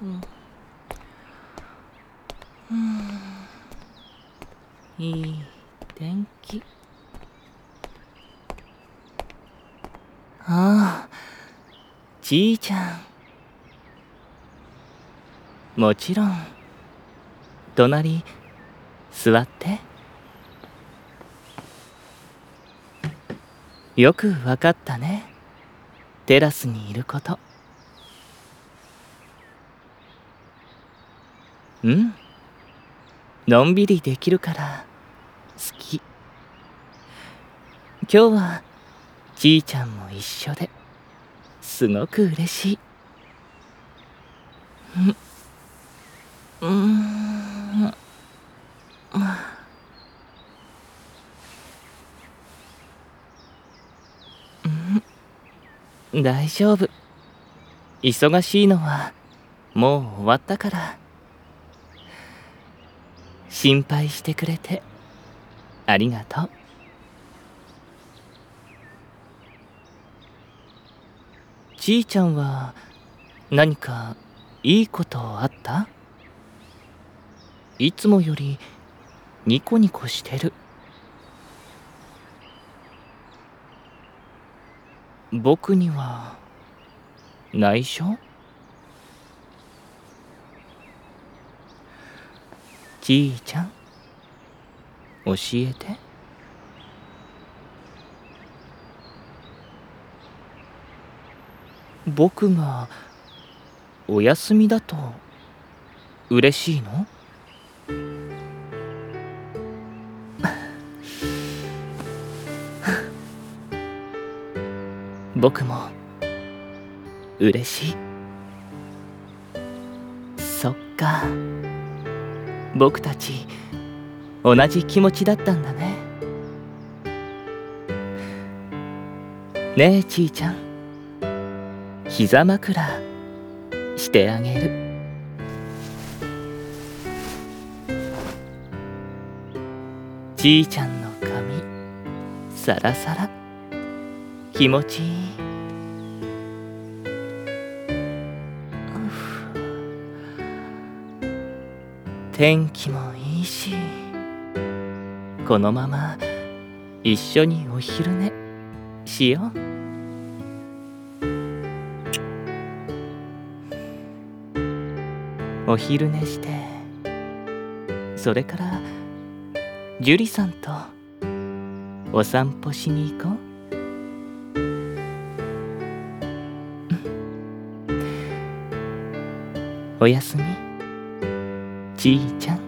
うん。いい天気。ああじいちゃん。もちろん。隣座って。よくわかったね。テラスにいること。うん？のんびりできるから好き。今日はちいちゃんも一緒ですごく嬉しい。うん。うん。大丈夫忙しいのはもう終わったから心配してくれて。ありがとう。ちいちゃんは何かいいことあった？いつもよりニコニコしてる。僕には内緒？じいちゃん教えて。僕がお休みだと嬉しいの？僕も嬉しい。そっか。僕たち同じ気持ちだったんだね。ねえちーちゃん。膝枕してあげる。ちーちゃんの髪サラサラ。気持ちいい。天気もいいしこのまま一緒にお昼寝しよう。お昼寝してそれから樹里さんとお散歩しに行こう。おやすみ。ちいちゃん